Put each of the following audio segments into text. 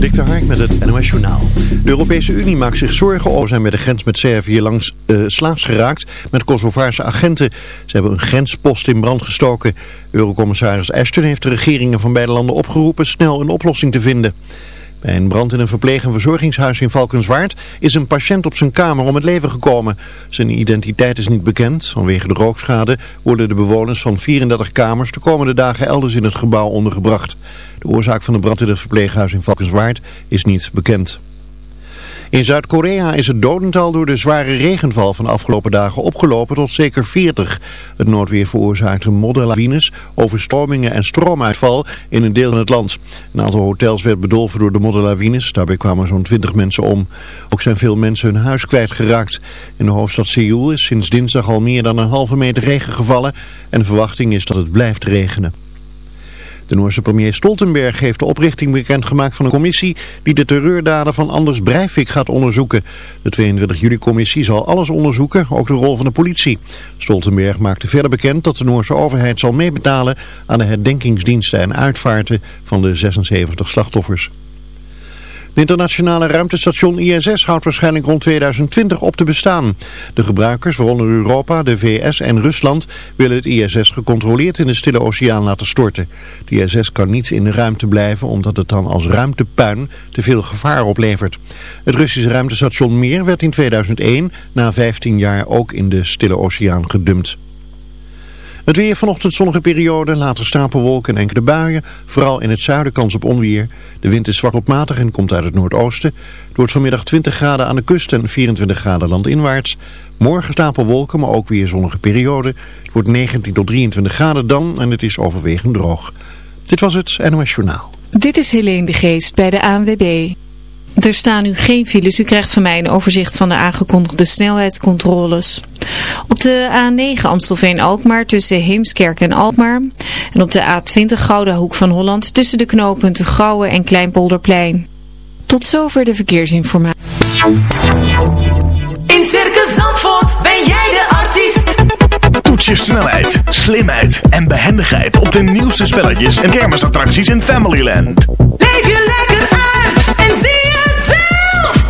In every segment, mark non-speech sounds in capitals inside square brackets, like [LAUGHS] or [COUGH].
Dik de Hark met het NOS Journaal. De Europese Unie maakt zich zorgen over zijn bij de grens met Servië langs uh, slaags geraakt met Kosovaarse agenten. Ze hebben een grenspost in brand gestoken. Eurocommissaris Ashton heeft de regeringen van beide landen opgeroepen snel een oplossing te vinden. Bij een brand in een verpleeg- en verzorgingshuis in Valkenswaard is een patiënt op zijn kamer om het leven gekomen. Zijn identiteit is niet bekend. Vanwege de rookschade worden de bewoners van 34 kamers de komende dagen elders in het gebouw ondergebracht. De oorzaak van de brand in het verpleeghuis in Valkenswaard is niet bekend. In Zuid-Korea is het dodental door de zware regenval van de afgelopen dagen opgelopen tot zeker 40. Het noodweer veroorzaakte modderlawines, overstromingen en stroomuitval in een deel van het land. Een aantal hotels werd bedolven door de modderlawines. Daarbij kwamen zo'n 20 mensen om. Ook zijn veel mensen hun huis kwijtgeraakt. In de hoofdstad Seoul is sinds dinsdag al meer dan een halve meter regen gevallen. En de verwachting is dat het blijft regenen. De Noorse premier Stoltenberg heeft de oprichting bekendgemaakt van een commissie die de terreurdaden van Anders Breivik gaat onderzoeken. De 22 juli commissie zal alles onderzoeken, ook de rol van de politie. Stoltenberg maakte verder bekend dat de Noorse overheid zal meebetalen aan de herdenkingsdiensten en uitvaarten van de 76 slachtoffers. Het internationale ruimtestation ISS houdt waarschijnlijk rond 2020 op te bestaan. De gebruikers, waaronder Europa, de VS en Rusland, willen het ISS gecontroleerd in de Stille Oceaan laten storten. De ISS kan niet in de ruimte blijven omdat het dan als ruimtepuin te veel gevaar oplevert. Het Russische ruimtestation Mir werd in 2001 na 15 jaar ook in de Stille Oceaan gedumpt. Het weer vanochtend zonnige periode, later stapelwolken en enkele buien. Vooral in het zuiden kans op onweer. De wind is zwak op matig en komt uit het noordoosten. Het wordt vanmiddag 20 graden aan de kust en 24 graden landinwaarts. Morgen stapelwolken, maar ook weer zonnige periode. Het wordt 19 tot 23 graden dan en het is overwegend droog. Dit was het NOS Journaal. Dit is Helene de Geest bij de ANWB. Er staan nu geen files. U krijgt van mij een overzicht van de aangekondigde snelheidscontroles. Op de A9 Amstelveen-Alkmaar tussen Heemskerk en Alkmaar. En op de A20 Gouda Hoek van Holland tussen de knooppunten Gouwen en Kleinpolderplein. Tot zover de verkeersinformatie. In Circus Zandvoort ben jij de artiest. Toets je snelheid, slimheid en behendigheid op de nieuwste spelletjes en kermisattracties in Familyland. Leef je lekker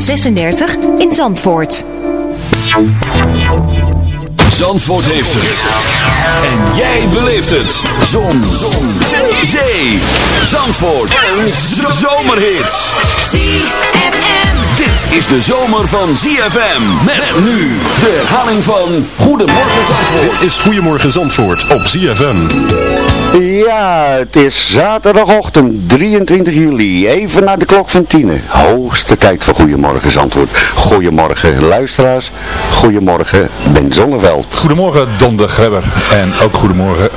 36 in Zandvoort. Zandvoort heeft het. En jij beleeft het. Zon. Zon. Zee. Zee. Zandvoort. Een zomerhit. ZFM. Dit is de zomer van ZFM. Met nu de herhaling van Goedemorgen Zandvoort. Dit is Goedemorgen Zandvoort op ZFM. Ja, het is zaterdagochtend 23 juli. Even naar de klok van tienen. Hoogste tijd voor Goedemorgen Zandvoort. Goedemorgen luisteraars. Goedemorgen Ben Zonneveld. Goedemorgen Don de Grebber en ook goedemorgen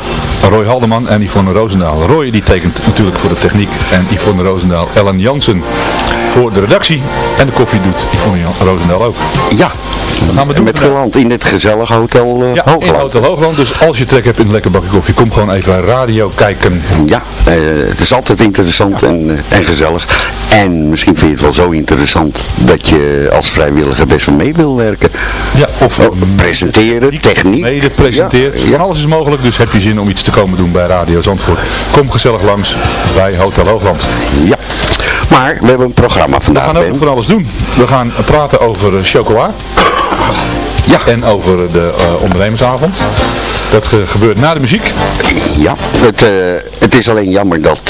Roy Haldeman en Yvonne Roosendaal. Roy die tekent natuurlijk voor de techniek en Yvonne Roosendaal Ellen Jansen voor de redactie. En de koffie doet Yvonne Roosendaal ook. Ja, gaan we doen met geland in dit gezellige hotel uh, ja, Hoogland. in Hotel Hoogland. Dus als je trek hebt in een lekker bakje koffie, kom gewoon even Radio radio kijken. Ja, eh, het is altijd interessant en, eh, en gezellig. En misschien vind je het wel zo interessant dat je als vrijwilliger best wel mee wil werken. Ja, of Oh, presenteren, techniek. mede presenteert. Ja, Van alles is mogelijk, dus heb je zin om iets te komen doen bij Radio Zandvoort. Kom gezellig langs bij Hotel Hoogland. ja. Maar we hebben een programma We vandaag, gaan ook van alles doen. We gaan praten over eh, chocola. Ja. En over de eh, ondernemersavond. Dat ge- gebeurt na de muziek. Ja, het, eh, het is alleen jammer dat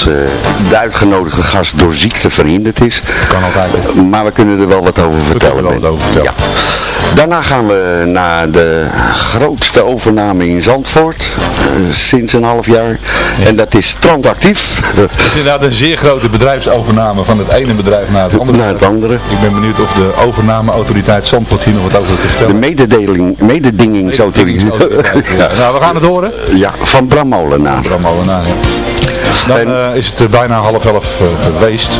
de uitgenodigde gast door ziekte verhinderd is. Kan altijd. Maar we kunnen er wel wat over vertellen. kunnen er wel wat over vertellen. Ja. Daarna gaan we naar de grootste overname in Zandvoort. eh, sinds een half jaar. En dat is Strandactief. Het is inderdaad een zeer grote bedrijfsovername van het ene bedrijf naar het andere. naar het andere. Ik ben benieuwd of de overnameautoriteit Zandvoort hier nog wat over te De vertellen. mededeling, mededingingsautoriteit. Ja, nou, we gaan het horen. Ja, van Bram Molenaar. Bram Molenaar, ja. Dan En- eh, is het eh, bijna half elf eh, geweest.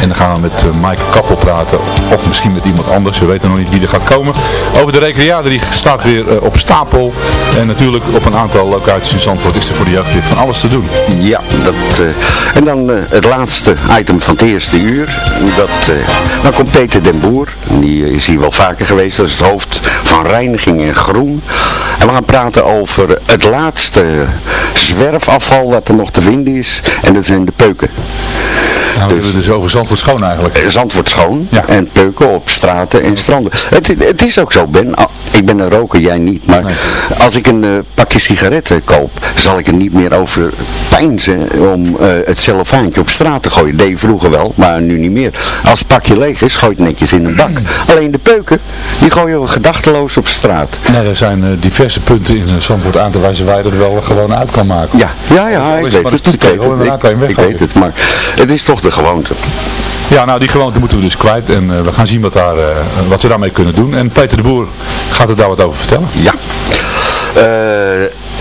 En dan gaan we met uh, Mike Kappel praten. Of misschien met iemand anders. We weten nog niet wie er gaat komen. Over de recreatie. Die staat weer eh, op stapel. En natuurlijk op een aantal locaties in Zandvoort is er voor de jeugd weer van alles te doen. Ja, dat, eh, en dan eh, het laatste item van het eerste uur. Dat, eh, dan komt Peter den Boer. Die is hier wel vaker geweest. Dat is het hoofd van Reiniging en Groen. En we gaan praten over het laatste zwerfafval wat er nog te vinden is. En dat zijn de peuken. Nou, het dus over Zandvoort schoon eigenlijk. Eh, Zandvoort schoon Ja. en peuken op straten en stranden. Het, het is ook zo, Ben. Ah, Ik ben een roker, jij niet. Maar Nee. als ik een eh, pakje sigaretten koop, zal ik er niet meer over pijnzen om eh, het cellofaantje op straat te gooien. Dat deed vroeger wel, maar nu niet meer. Als het pakje leeg is, gooi het netjes in een bak. [CLEARS THROAT] Alleen de peuken, die gooien we gedachteloos op straat. Nou, er zijn diverse punten in Zandvoort aan te wijzen waar je dat wel gewoon uit kan maken. Ja, ja, ja, ik weet het. Ik weet het. Ik, ik weet het, maar het is toch de gewoonte. Ja, nou die gewoonte moeten we dus kwijt en eh, we gaan zien wat, daar, eh, wat we daarmee kunnen doen. En Peter de Boer gaat er daar wat over vertellen. Ja.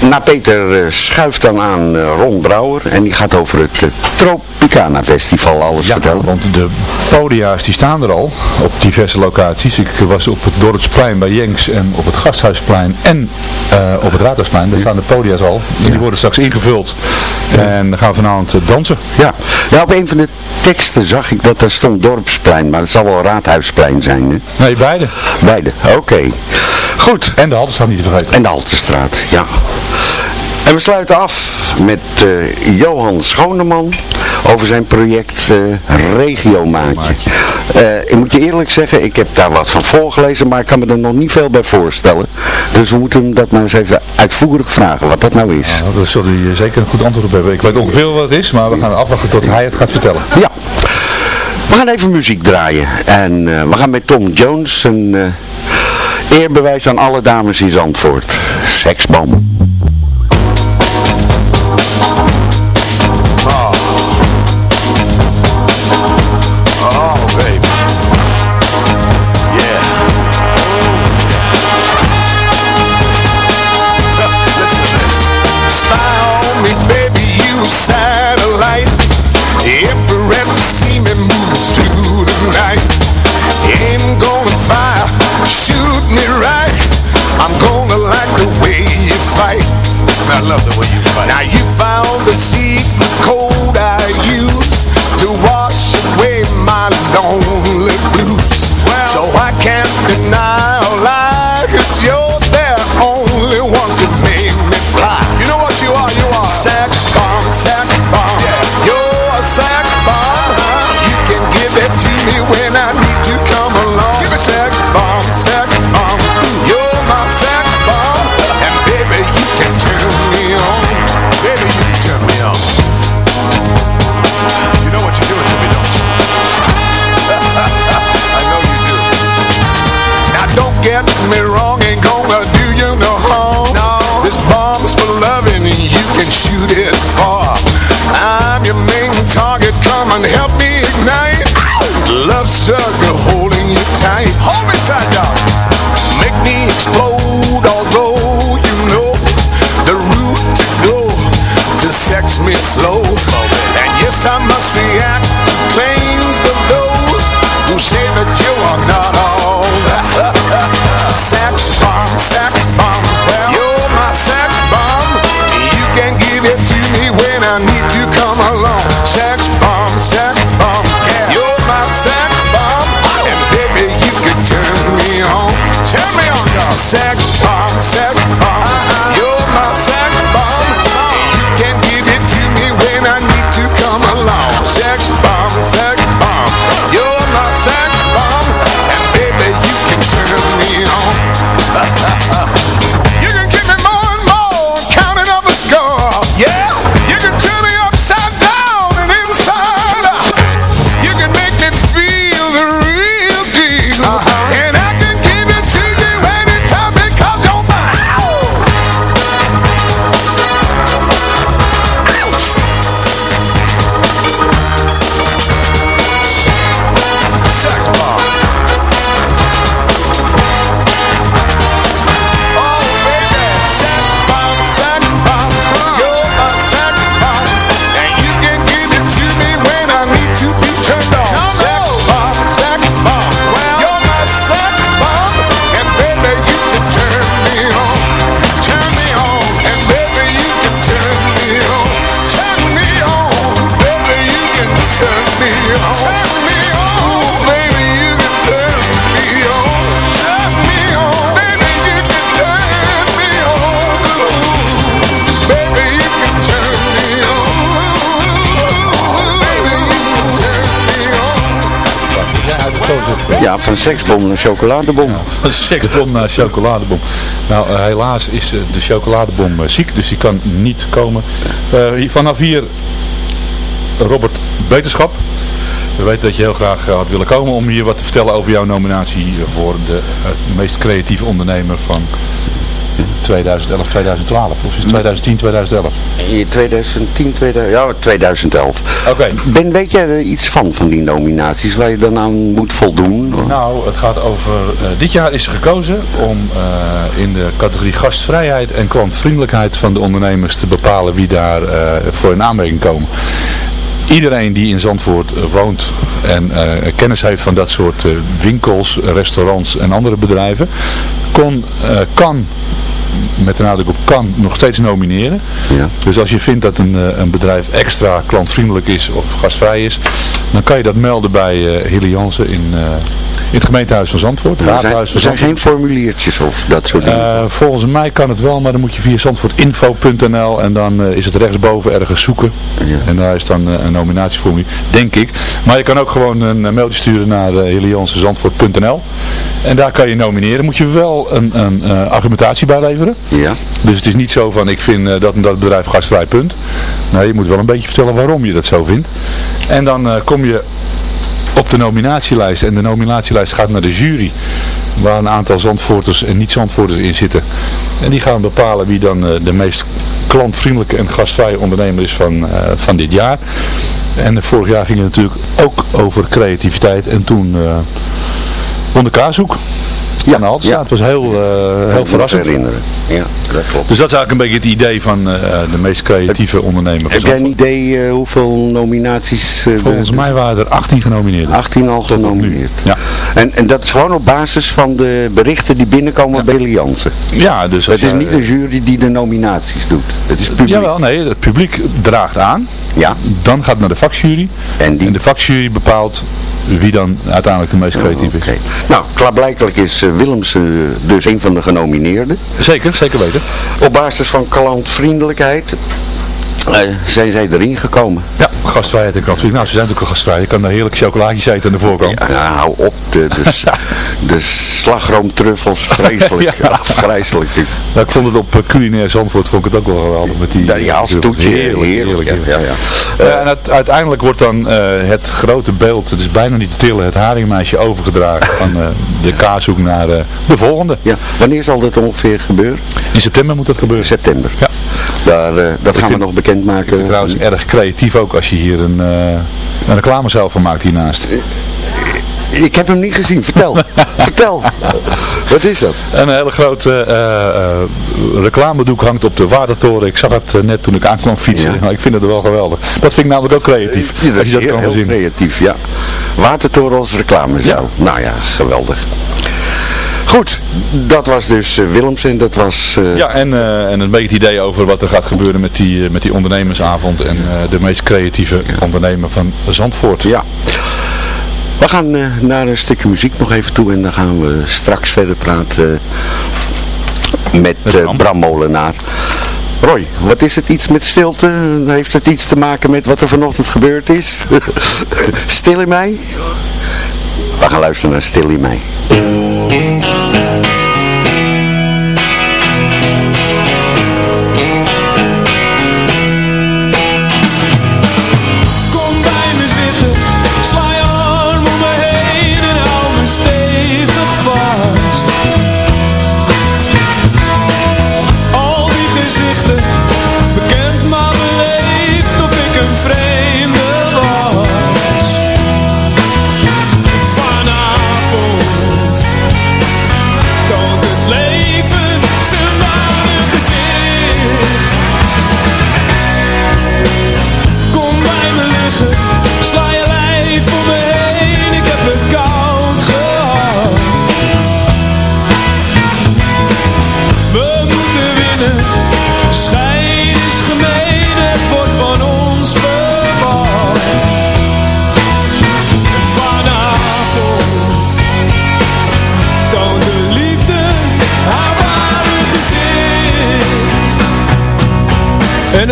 Na Peter eh, schuift dan aan eh, Ron Brouwer en die gaat over het eh, Tropicana Festival alles Ja, vertellen. want de podia's die staan er al op diverse locaties. Ik was op het Dorpsplein bij Jenks en op het Gasthuisplein en op het Raadhuisplein. Daar staan de podia's al. En die worden straks ingevuld. En dan gaan we vanavond dansen. Ja. ja, op een van de teksten zag ik dat er stond Dorpsplein, maar het zal wel Raadhuisplein zijn. Hè? Nee, beide. Beide, oké. Goed. En de Haltestraat niet te vergeten. En de Haltestraat, ja. En we sluiten af met eh, Johan Schoneman over zijn project eh Regiomaatje. Eh, ik moet je eerlijk zeggen, ik heb daar wat van voorgelezen, maar ik kan me er nog niet veel bij voorstellen. Dus we moeten hem dat maar eens even uitvoerig vragen, wat dat nou is. Nou, daar zal hij eh, zeker een goed antwoord op hebben. Ik weet ongeveer wat het is, maar we gaan afwachten tot hij het gaat vertellen. Ja. We gaan even muziek draaien. En we gaan met Tom Jones een eerbewijs aan alle dames in Zandvoort. Seksbom. love the way you understand me wrong Ja, van seksbom naar chocoladebom. Een seksbom naar chocoladebom. Nou, eh, helaas is eh, de chocoladebom eh, ziek, dus die kan niet komen. Vanaf hier, Robert Beterschap. We weten dat je heel graag had willen komen om hier wat te vertellen over jouw nominatie voor de meest creatieve ondernemer van 2011, 2012. Of is het 2010, 2011? In 2010, 2000, ja, 2011. Oké. Ben, weet jij er iets van, van die nominaties, waar je dan aan moet voldoen? Nou, het gaat over... eh, dit jaar is er gekozen om eh, in de categorie gastvrijheid en klantvriendelijkheid van de ondernemers te bepalen wie daar eh, voor in aanmerking komen. Iedereen die in Zandvoort woont en kennis heeft van dat soort winkels, restaurants en andere bedrijven, kon, kan met de nadruk op kan nog steeds nomineren. Ja. Dus als je vindt dat een, eh, een bedrijf extra klantvriendelijk is of gastvrij is, dan kan je dat melden bij eh Hilly Jansen in, eh, in het gemeentehuis van Zandvoort. Er zijn, van zijn geen Zandvoort. formuliertjes of dat soort dingen. Eh, volgens mij kan het wel, maar dan moet je via zandvoortinfo.nl en dan eh, is het rechtsboven ergens zoeken. Ja. En daar is dan eh, een nominatieformulier, denk ik. Maar je kan ook gewoon een mailtje sturen naar uh, en daar kan je nomineren. Moet je wel een, een argumentatie bijleveren. ja. Dus het is niet zo van ik vind dat en dat bedrijf gastvrij punt. Nee, je moet wel een beetje vertellen waarom je dat zo vindt. En dan kom je op de nominatielijst. En de nominatielijst gaat naar de jury. Waar een aantal Zandvoorters en niet-Zandvoorters in zitten. En die gaan bepalen wie dan eh, de meest klantvriendelijke en gastvrije ondernemer is van, eh, van dit jaar. En eh, vorig jaar ging het natuurlijk ook over creativiteit. En toen eh won de Kaashoek. Ja, ja. Het was heel, eh, heel verrassend. herinneren. Ja, dat klopt. Dus dat is eigenlijk een beetje het idee van eh, de meest creatieve ondernemer Heb jij een idee eh, hoeveel nominaties? eh, Volgens mij waren er 18 genomineerd. 18 al genomineerd. Ja. En, en dat is gewoon op basis van de berichten die binnenkomen bij Billy Jansen. Ja, dus Het is niet een jury die de nominaties doet. Het is publiek. Jawel, nee, het publiek draagt aan. Ja. Dan gaat het naar de vakjury. En die- de vakjury bepaalt wie dan uiteindelijk de meest creatief Oké. is. Nou, klaarblijkelijk is Willems dus een van de genomineerden. Zeker, zeker weten. Op basis van klantvriendelijkheid eh, zijn zij erin gekomen. Ja, gastvrijheid en klantvriendelijk. Nou, ze zijn natuurlijk al gastvrij. Je kan daar heerlijk chocolaatjes eten aan de voorkant. Ja, nou, hou op. De, de, [LAUGHS] de slagroomtruffels, vreselijk. [LAUGHS] Ja. Ja, ik vond het op eh, culinair Zandvoort vond ik het ook wel geweldig. Met die, Ja, ja, als toetje. Heerlijk, heerlijk. ja, ja, ja. Eh, en het- uiteindelijk wordt dan het grote beeld, het is bijna niet te tillen, het haringmeisje overgedragen [LAUGHS] van de kaashoek naar de volgende. Ja, wanneer zal dat ongeveer gebeuren? In september moet dat gebeuren. September. Ja. Daar, eh, dat gaan we vind- nog Ik bekendmaken. vind het trouwens erg creatief ook als je hier een, eh een reclamezaal van maakt hiernaast. Ik heb hem niet gezien. Vertel. [LAUGHS] Vertel. Wat is dat? Een hele grote eh, eh, reclamedoek hangt op de Watertoren. Ik zag het eh, net toen ik aankwam fietsen. Ja. Ik vind het wel geweldig. Dat vind ik namelijk ook creatief. Ja, dat als is je dat heel, kan heel voorzien. creatief, ja. Watertoren als reclamezaal. Nou ja, geweldig. Goed, dat was dus eh, Willems en dat was... eh, Ja, en, eh, en een beetje het idee over wat er gaat gebeuren met die, met die ondernemersavond en de meest creatieve ondernemer van Zandvoort. Ja. We gaan naar een stukje muziek nog even toe en dan gaan we straks verder praten met Met Bram. Bram Molenaar. Roy, wat is het iets met stilte? Heeft het iets te maken met wat er vanochtend gebeurd is? [LAUGHS] Stil in mij? We gaan luisteren naar Stil in mij.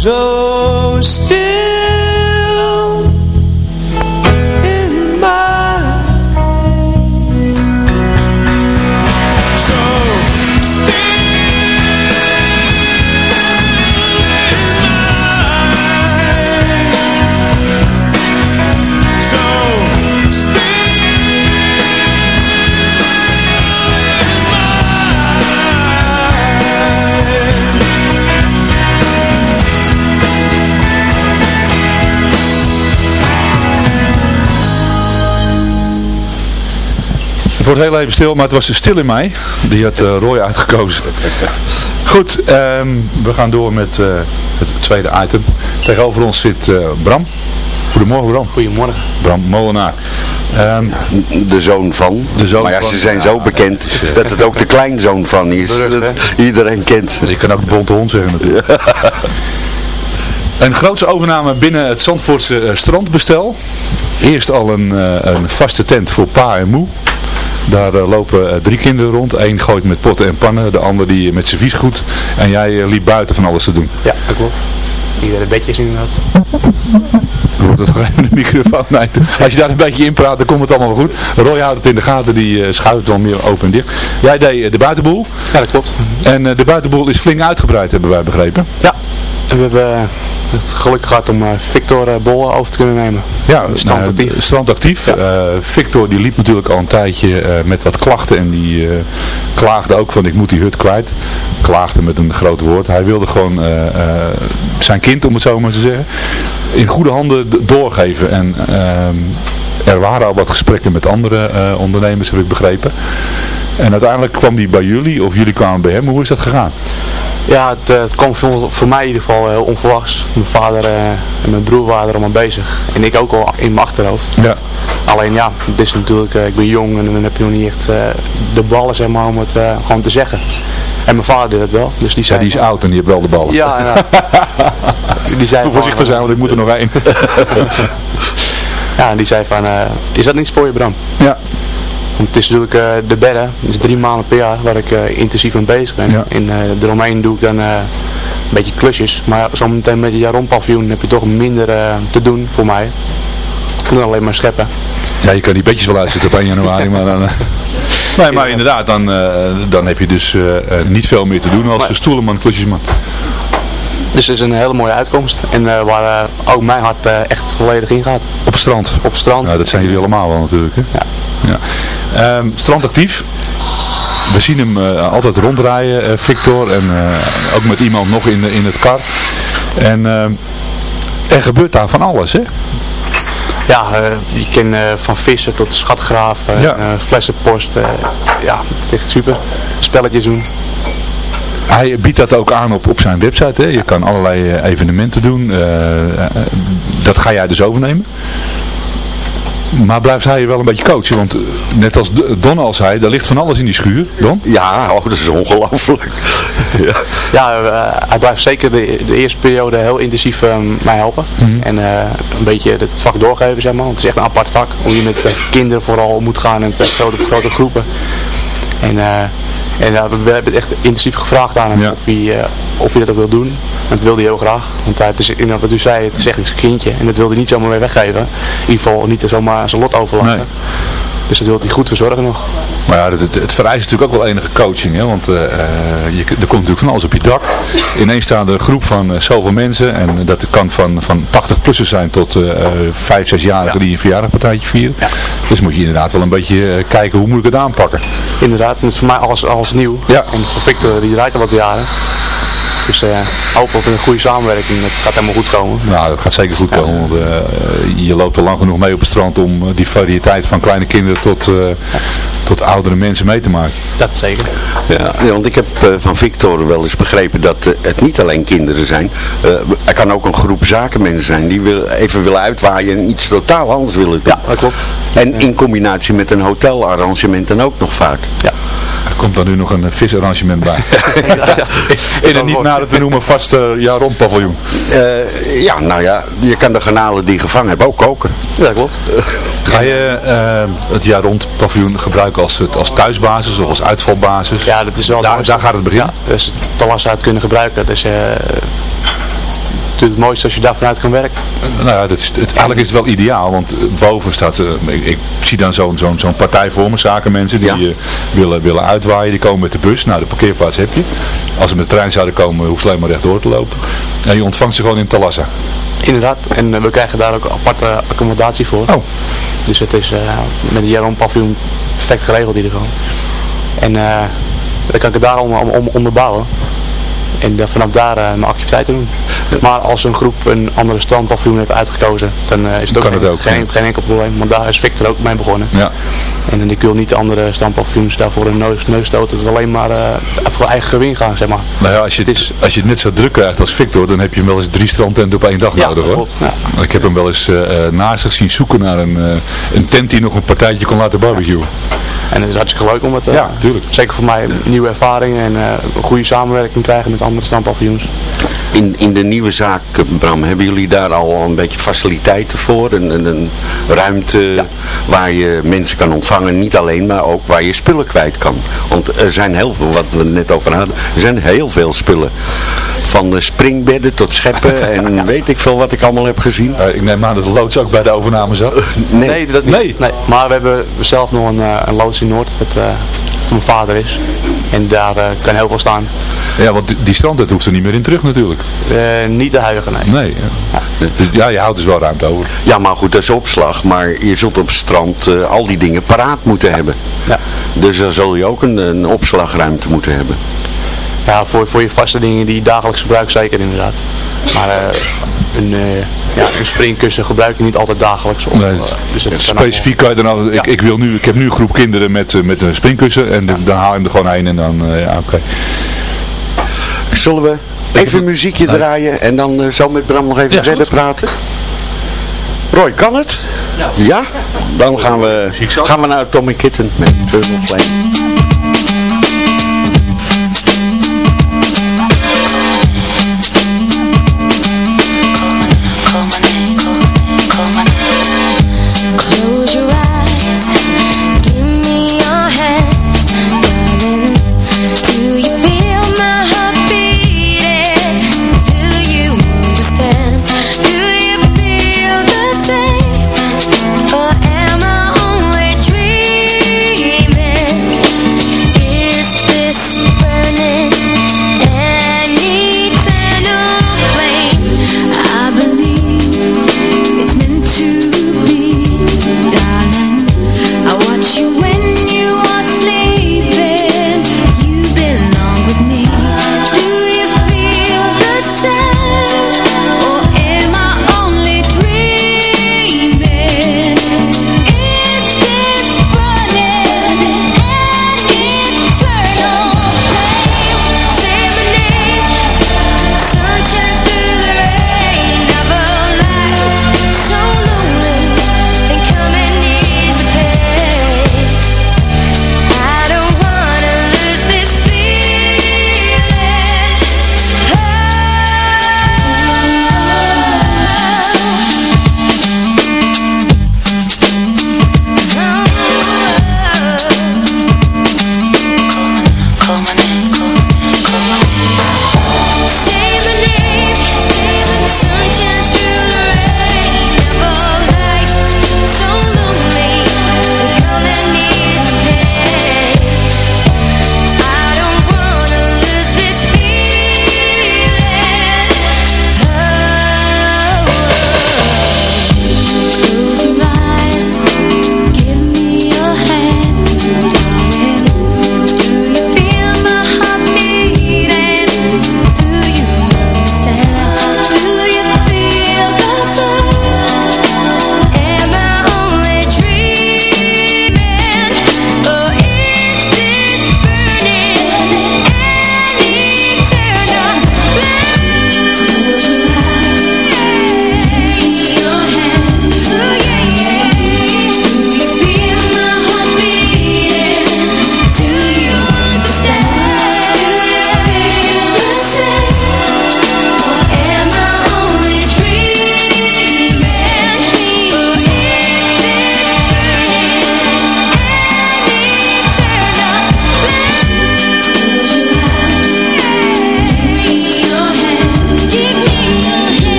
Zo stil Het wordt heel even stil, maar het was dus stil in mij. Die had eh, Roy uitgekozen. Goed, ehm, we gaan door met eh, het tweede item. Tegenover ons zit eh, Bram. Goedemorgen Bram. Goedemorgen. Bram Molenaar. Ehm, De zoon van. De zoon maar ja, van- ze zijn ja, zo bekend dat het ook de kleinzoon van is. Iedereen kent ze. je kan ook bonte hond zeggen natuurlijk. Een grootse overname binnen het Zandvoortse strandbestel. Eerst al een, eh, een vaste tent voor pa en moe. Daar eh, lopen eh, drie kinderen rond. Eén gooit met potten en pannen, de ander die met serviesgoed. En jij eh, liep buiten van alles te doen. Ja, dat klopt. Iedere bedjes inderdaad. Dan wordt het nog even de microfoon. Nee, als je daar een beetje in praat, dan komt het allemaal wel goed. Roy houdt het in de gaten, die eh, schuift wel meer open en dicht. Jij deed eh, de buitenboel. Ja, dat klopt. En eh, de buitenboel is flink uitgebreid, hebben wij begrepen. Ja. We hebben het geluk gehad om eh, Victor eh, Bolle over te kunnen nemen. Ja, Strandactief. nou, strandactief. Ja. Eh, Victor die liep natuurlijk al een tijdje met wat klachten en die eh, klaagde ook van ik moet die hut kwijt. Klaagde met een groot woord. Hij wilde gewoon zijn kind, om het zo maar te zeggen, in goede handen doorgeven. En ehm, er waren al wat gesprekken met andere ondernemers, heb ik begrepen. En uiteindelijk kwam hij bij jullie, of jullie kwamen bij hem. Hoe is dat gegaan? Ja, het, eh, het kwam voor, voor mij in ieder geval heel onverwachts. Mijn vader eh, en mijn broer waren er allemaal bezig. En ik ook al in mijn achterhoofd. Ja. Alleen ja, het is natuurlijk, eh, ik ben jong en dan heb je nog niet echt eh, de ballen zeg maar, om het eh, gewoon te zeggen. En mijn vader deed het wel. Dus die Ja, zei die is oud en die heeft wel de bal. Ja, ja. [LAUGHS] die zei Hoe voorzichtig zijn, want ik moet er nog [LAUGHS] één. Ja, en die zei van, eh, is dat niets voor je Bram? ja. Want het is natuurlijk eh, de bedden, het is drie maanden per jaar waar ik eh, intensief mee bezig ben. Ja. En uh, eromheen doe ik dan eh, een beetje klusjes. Maar zometeen met het Jaron-paviljoen heb je toch minder eh, te doen voor mij. Dan alleen maar scheppen. Ja, je kan die bedjes wel uitzetten op 1 januari, [LAUGHS] maar dan... eh, Nee, maar inderdaad, dan, eh, dan heb je dus eh, eh, niet veel meer te doen als Maar- stoelenman, klusjesman. Dus het is een hele mooie uitkomst. En eh, waar eh, ook mijn hart eh, echt volledig in gaat. Op het strand. Op het strand. Ja, dat zijn jullie allemaal wel natuurlijk. Hè? Ja. Ja. Ehm, strandactief. We zien hem altijd rondrijden, eh, Victor. En ook met iemand nog in, in het kar. En er gebeurt daar van alles, hè? Ja, je kan eh, van vissen tot schatgraven, Ja. flessenpost. ja, het is echt super. Spelletjes doen. Hij biedt dat ook aan op, op zijn website. Hè? Je kan allerlei eh, evenementen doen. eh, eh, dat ga jij dus overnemen. Maar blijft hij je wel een beetje coachen? Want net als Don al zei, daar ligt van alles in die schuur. Don? Ja, oh, dat is ongelooflijk. [LAUGHS] ja. Ja, hij blijft zeker de, de eerste periode heel intensief mij helpen. En eh, een beetje het vak doorgeven, zeg maar. Want het is echt een apart vak. Hoe je met kinderen vooral om moet gaan en met grote, grote groepen. En, eh, en ja, we, we hebben het echt intensief gevraagd aan hem Ja. of, hij, eh, of hij dat ook wil doen. En dat wilde hij heel graag. Want hij, het is, wat u zei, het is echt een kindje. En dat wilde hij niet zomaar weer weggeven. In ieder geval niet zomaar zijn lot overlaten. Nee. Dus dat wilde hij goed verzorgen nog. Maar ja, het, het, vereist natuurlijk ook wel enige coaching. Hè? Want eh, je, er komt natuurlijk van alles op je dak. Ineens staat er een groep van eh, zoveel mensen. En dat kan van, van 80-plussers zijn tot eh 5, 6-jarigen die een verjaardagpartijtje vieren. Dus moet je inderdaad wel een beetje kijken hoe moet ik het aanpakken. Inderdaad, en het is voor mij alles, alles nieuw. Ja. En voor Victor, die draait al wat jaren. Dus eh hoop op een goede samenwerking. Dat gaat helemaal goed komen. Nou, dat gaat zeker goed komen. Want, eh, je loopt al lang genoeg mee op het strand om eh, die variëteit van kleine kinderen tot, eh, tot oudere mensen mee te maken. Dat zeker. Ja, ja, want ik heb eh, van Victor wel eens begrepen dat eh, het niet alleen kinderen zijn. Eh, er kan ook een groep zakenmensen zijn die wil, even willen uitwaaien en iets totaal anders willen doen. Ja, dat klopt. En in combinatie met een hotelarrangement dan ook nog vaak. Ja. Er komt dan nu nog een eh, visarrangement bij. [LAUGHS] In een niet nader te noemen vast uh, ja, rondpaviljoen. Eh, ja, nou ja, je kan de garnalen die je gevangen hebben ook koken. Ja, dat klopt. Ga je eh, het jaar rond paviljoen gebruiken als, het- als thuisbasis of als uitvalbasis? Ja, dat is wel daar, gaat het beginnen. Ja, dus het uit kunnen gebruiken. Dat is eh, natuurlijk het mooiste als je daar vanuit kan werken. Nou ja, dat is, het, eigenlijk is het wel ideaal, want eh, boven staat, eh, ik, ik zie dan zo'n zo'n zo'n partij voor me, zakenmensen die Ja. eh, willen, willen uitwaaien, die komen met de bus. Nou, de parkeerplaats heb je. Als ze met de trein zouden komen, hoef je alleen maar rechtdoor te lopen. En je ontvangt ze gewoon in Talassa. Inderdaad. En eh, we krijgen daar ook aparte accommodatie voor. Oh. Dus het is eh, met de Jaron paviljoen perfect geregeld in ieder geval. En eh, dan kan ik het daar om onderbouwen. En dan vanaf daar eh, mijn activiteiten doen. Maar als een groep een andere strandpaviljoen heeft uitgekozen, dan eh, is het ook, Kan geen, het ook, geen, enkel probleem. Want daar is Victor ook mee begonnen. Ja. En ik wil niet de andere strandpaviljoens daarvoor een neus, neus stoten. Dat we alleen maar eh, voor eigen gewin gaan, zeg maar. Nou ja, als je, Het is- als je het net zo druk krijgt als Victor, dan heb je hem wel eens drie strandtenten op één dag Ja, nodig hoor. ja. Ik heb hem wel eens eh, eh, naast zich zien zoeken naar een, eh, een tent die nog een partijtje kon laten barbecuen. En het is hartstikke leuk om het, eh, Ja, tuurlijk. zeker voor mij, nieuwe ervaringen en eh, een goede samenwerking krijgen met andere strandpaviljoens. In, in de nieuwe zaak, eh, Bram, hebben jullie daar al een beetje faciliteiten voor? Een, een, een ruimte waar je mensen kan ontvangen, niet alleen, maar ook waar je spullen kwijt kan. Want er zijn heel veel, wat we net over hadden, er zijn heel veel spullen. Van de springbedden tot scheppen [LAUGHS] en weet ik veel wat ik allemaal heb gezien. Eh, ik neem aan dat de loods ook bij de overname zat. Nee, dat niet. Nee. Nee. Maar we hebben zelf nog een, eh, een loods in Noord, eh, mijn vader is. En daar eh, kan heel veel staan. Ja, want die, die strandtent hoeft er niet meer in terug natuurlijk. Eh, niet de huidige, nee. Nee. ja. Dus ja, je houdt dus wel ruimte over. Ja, maar goed, dat is opslag. Maar je zult op het strand eh, al die dingen paraat moeten hebben. Ja. Dus dan zul je ook een, een opslagruimte moeten hebben. Ja, voor, voor je vaste dingen die je dagelijks gebruikt zeker inderdaad. Maar eh, een, eh, ja, een springkussen gebruik je niet altijd dagelijks. Op, Nee, dus het Specifiek kan je dan al, ik, Ja. ik, wil nu, ik heb nu een groep kinderen met, met een springkussen en dan haal je hem er gewoon heen en dan, eh, ja oké. Zullen we even een muziekje draaien en dan eh, zo met Bram nog even Ja, verder goed. praten? Roy, kan het? Ja. Dan gaan we, gaan we naar Tommy Kitten met Turtle Flame.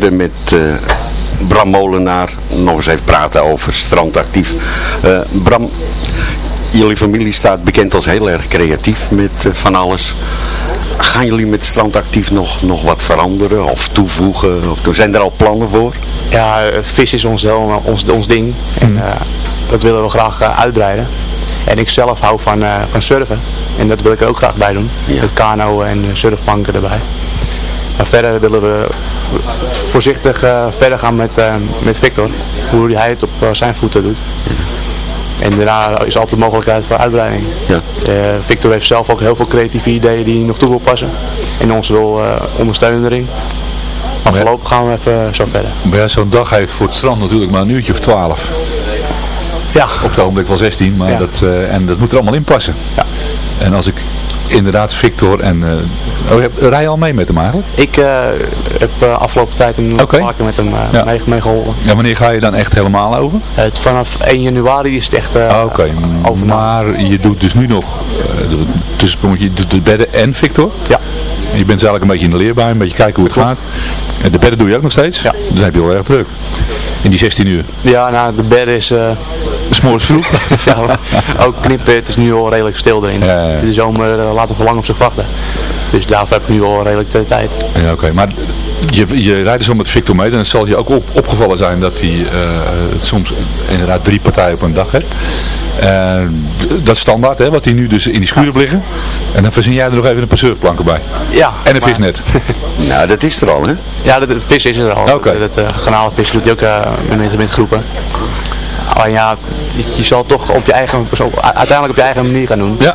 Verder met eh, Bram Molenaar. Nog eens even praten over strandactief. Eh, Bram, jullie familie staat bekend als heel erg creatief met eh, van alles. Gaan jullie met strandactief nog, nog wat veranderen of toevoegen? Of, zijn er al plannen voor? Ja, vis is ons, wel, ons, ons ding. En eh, dat willen we graag uitbreiden. En ik zelf hou van, eh, van surfen. En dat wil ik er ook graag bij doen. Met kano en surfplanken erbij. Maar verder willen we voorzichtig eh, verder gaan met, eh, met Victor. Hoe hij het op eh, zijn voeten doet. En daarna is altijd de mogelijkheid voor uitbreiding. Ja. Victor heeft zelf ook heel veel creatieve ideeën die hij nog toe wil passen. En ons wil eh, ondersteunen erin. Afgelopen gaan we even zo verder. Maar ja, zo'n dag heeft voor het strand natuurlijk maar een uurtje of twaalf. Ja. Op het ogenblik wel 16, maar Ja. dat, en dat moet er allemaal in passen. Ja. En als ik inderdaad Victor en... eh oh, heb- rij je al mee met hem eigenlijk? Ik eh, heb eh, afgelopen tijd een paar keer met hem Ja. mee, meegeholpen. Ja, wanneer ga je dan echt helemaal over? Het, vanaf 1 januari is het echt Ah, Oké, maar je doet dus nu nog de tussenprongetje, je doet de bedden en Victor? Ja. Je bent dus eigenlijk een beetje in de leerbaar, een beetje kijken hoe het gaat. En de bedden doe je ook nog steeds? Ja. Dan heb je wel erg druk. In die 16 uur. Ja, nou, de bed is... S'morgens [LAUGHS] vroeg. ja, ook knippen, het is nu al redelijk stil erin. Ja, ja. De zomer uh, laat nog lang op zich wachten. Dus daarvoor heb ik nu al redelijk de tijd. Ja, oké. Maar je, je rijdt dus zo met Victor mee. Dan zal je ook op, opgevallen zijn dat hij eh, soms inderdaad drie partijen op een dag heeft. Eh, dat is standaard, hè, wat hij nu dus in die schuur hebt liggen. En dan verzin jij er nog even een paar surfplanken bij. Ja. En een maar- visnet. [LAUGHS] Nou, dat is er al, hè? Ja, de, de vis is er al. Oké. Dat uh, doet je ook uh, met met groepen. Alleen ja, je, je zal toch op je eigen, uiteindelijk op je eigen manier gaan doen. Ja.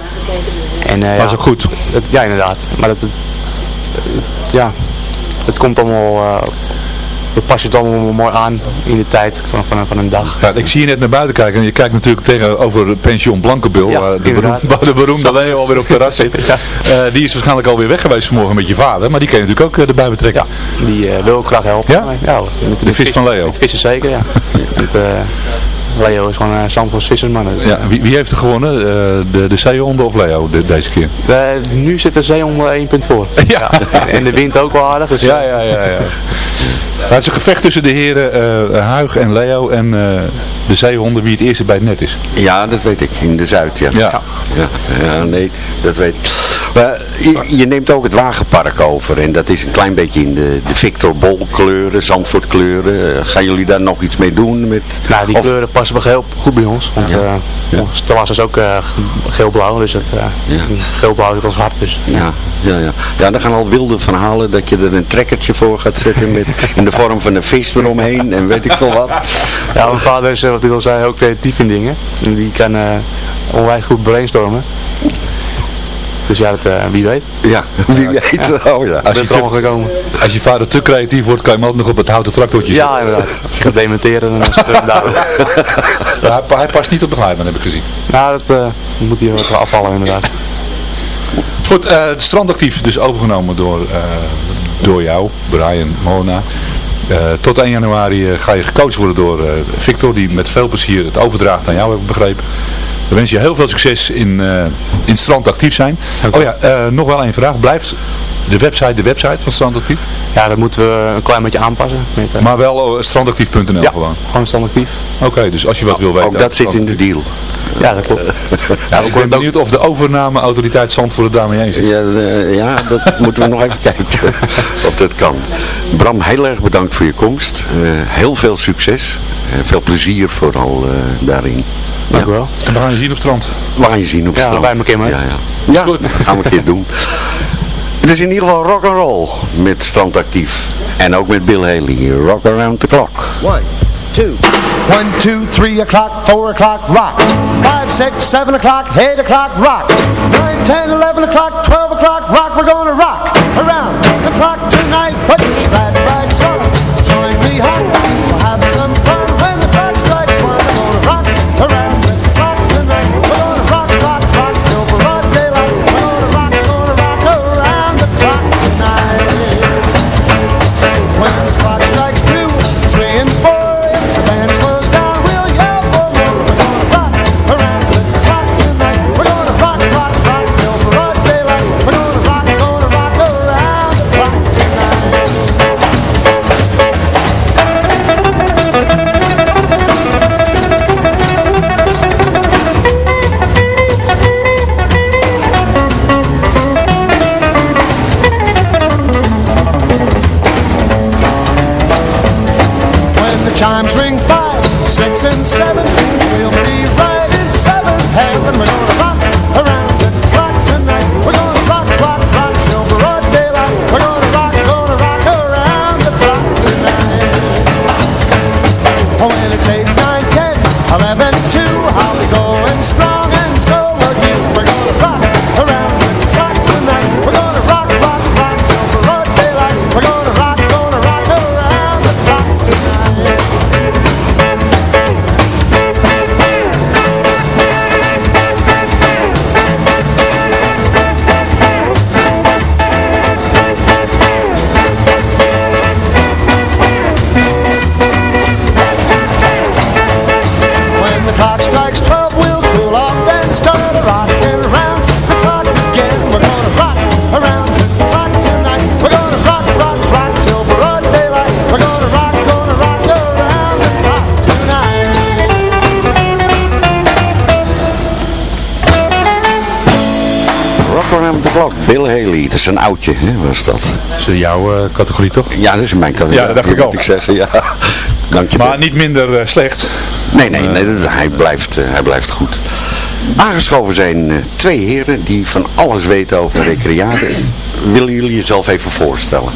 En, uh, dat is ook goed. Dat, ja, inderdaad. Maar dat, het, ja, het komt allemaal, uh, het past je het allemaal mooi aan in de tijd van, van, van een dag. Ja, ik zie je net naar buiten kijken en je kijkt natuurlijk tegenover pension Ja, waar de, beroem, inderdaad. waar de beroemde Leo alweer op het terras zit. [LAUGHS] Ja. Uh, die is waarschijnlijk alweer weg geweest vanmorgen met je vader, maar die kan je natuurlijk ook erbij betrekken. Ja, die uh, wil ik graag helpen. Ja? ja met, de vis van Leo? Met vissen zeker, ja. [LAUGHS] met, uh, Leo is gewoon een Zandvoorts vissersman. Dus, ja, wie, wie, heeft er gewonnen? Uh, de, de zeehonden of Leo de, deze keer? nu zit de zeehonden één punt voor. [LAUGHS] Ja. En, en, de wind ook wel aardig. Dus, ja, ja, ja. ja. Maar het is een gevecht tussen de heren uh, Huig en Leo en uh, de zeehonden wie het eerste bij het net is. Ja, dat weet ik. In de Zuid, ja. Ja. Ja, ja nee, dat weet ik. Maar je, je, neemt ook het wagenpark over. En dat is een klein beetje in de, de Victor Bol kleuren, Zandvoort kleuren. Uh, gaan jullie daar nog iets mee doen? Met, nou, die of... kleuren passen wel heel goed bij ons. Want ja. uh, ja. ons terras is ook uh, geel-blauw. Dus het, ja. geel-blauw is ons hart. Dus, ja. Ja, ja. ja, er gaan al wilde verhalen dat je er een trekkertje voor gaat zetten met, [LAUGHS] in de vorm van een vis eromheen en weet ik veel wat. Ja, mijn vader is, wat ik al zei, ook creatief in dingen. En die kan uh, onwijs goed brainstormen. Dus ja, dat, uh, wie weet. Ja, [LAUGHS] wie weet. Ja. Oh ja. Als je, te, gekomen. als je vader te creatief wordt, kan je hem ook nog op het houten tractortje Ja, zetten. inderdaad. Als je gaat dementeren, dan is het daar. [LAUGHS] ja, hij, hij, past niet op de glijbaan, heb ik gezien. Nou, dat uh, moet hij wat afvallen inderdaad. Goed, uh, het strandactief dus overgenomen door, door jou, Brian Mona. Uh, tot 1 januari uh, ga je gecoacht worden door uh, Victor, die met veel plezier het overdraagt aan jou, heb ik begrepen. Dan wens je heel veel succes in, in Strand Actief zijn. Okay. Oh ja, nog wel één vraag. Blijft de website de website van Strand Actief? Ja, dat moeten we een klein beetje aanpassen. Met, maar wel strandactief.nl ja, gewoon? gewoon strandactief. Oké, okay, dus als je wat wil weten. Ook dat zit in de deal. Ja, dat klopt. [LAUGHS] ja, ik ben benieuwd of de overnameautoriteit Zandvoort het daarmee eens is. Ja, uh, ja dat [LAUGHS] moeten we nog even kijken [LAUGHS] of dat kan. Bram, heel erg bedankt voor je komst. Uh, heel veel succes. En veel plezier vooral uh, daarin. Dank u wel. En we gaan je zien op het strand. We gaan je zien op het ja, strand. bij elkaar mee. Ja, ja. ja Goed. gaan we een keer doen. [LAUGHS] Het is in ieder geval rock and roll met Strandactief. En ook met Bill Haley. Rock around the clock. One, two. One, two, three o'clock, four o'clock, rock. Five, six, seven o'clock, eight o'clock, rock. Nine, ten, eleven o'clock, twelve o'clock, rock. We're gonna rock around the clock tonight. Een oudje, hè, was dat. Dat is jouw eh, categorie toch? Ja, dat is in mijn categorie. Ja, dat dacht ik moet al. ik zeggen, ja. Dank je Maar niet minder eh, slecht. Nee, nee, nee, dat- hij, blijft, eh, hij blijft goed. Aangeschoven zijn eh, twee heren die van alles weten over recreade. Willen jullie jezelf even voorstellen?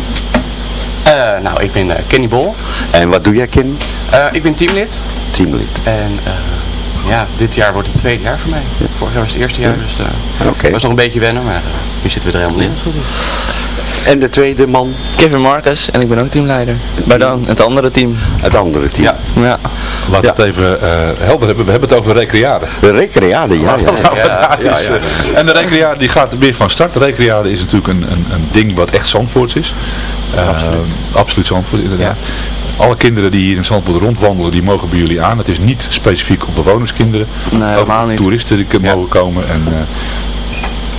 Eh, nou, ik ben eh, Kenny Bol. En wat doe jij, Ken? Eh, ik ben teamlid. Teamlid. En eh, ja, dit jaar wordt het tweede jaar voor mij. Vorig jaar was het eerste jaar, dus eh Oké. was nog een beetje wennen, maar eh, nu zitten we er helemaal in. En de tweede man? Kevin Marcus en ik ben ook teamleider. Bij dan het andere team. Het andere team? Ja. Ja. Laat het even eh, helder hebben. We hebben het over recreade. De recreade, ja. ja. Ja, [LAUGHS] ja, ja. En de recreade die gaat weer van start. De recreade is natuurlijk een, een, een ding wat echt Zandvoorts is. Eh, Absoluut. Absoluut Zandvoort, inderdaad. Alle kinderen die hier in Zandvoort rondwandelen, die mogen bij jullie aan. Het is niet specifiek op bewonerskinderen. Nee, helemaal niet. toeristen die kunnen mogen komen. En, eh,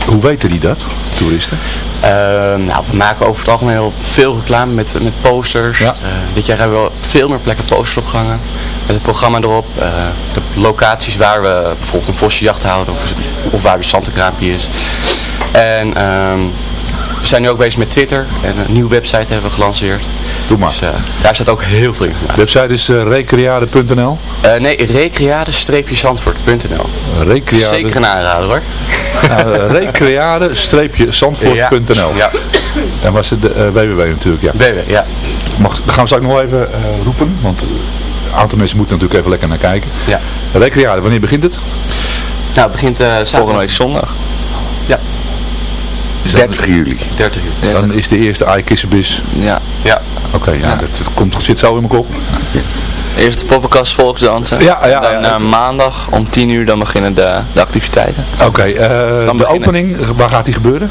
hoe weten die dat, toeristen? Eh, nou, we maken over het algemeen heel veel reclame met, met posters. Ja. Eh, dit jaar hebben we veel meer plekken posters opgehangen. Met het programma erop. eh, de locaties waar we bijvoorbeeld een vossenjacht houden. Of, of waar de zantenkraampje is. En ehm, we zijn nu ook bezig met Twitter. En een nieuwe website hebben we gelanceerd. Doe maar. Dus eh, daar staat ook heel veel De informatie. website is eh, recreade.nl. Eh, nee, recreade-zandvoort.nl Recreade. Zeker een aanrader hoor. Uh, recreade-zandvoort.nl. Ja. En was het de www natuurlijk, ja. BW, ja. Mag, gaan we straks nog even roepen, want een aantal mensen moeten natuurlijk even lekker naar kijken. Ja. Recreade, wanneer begint het? Nou, het begint eh Volgende zaterdag. week zondag. Ja, 30 juli. 30 uur. Dan is de eerste Eikissenbis. Ja. Ja. Oké, ja, Ja. Dat, dat komt, zit zo in mijn kop. Eerst de poppenkast volksdansen. Ja, ja, En dan ja. eh, maandag om 10 uur dan beginnen de, de activiteiten. Oké, eh, de beginnen. opening, waar gaat die gebeuren?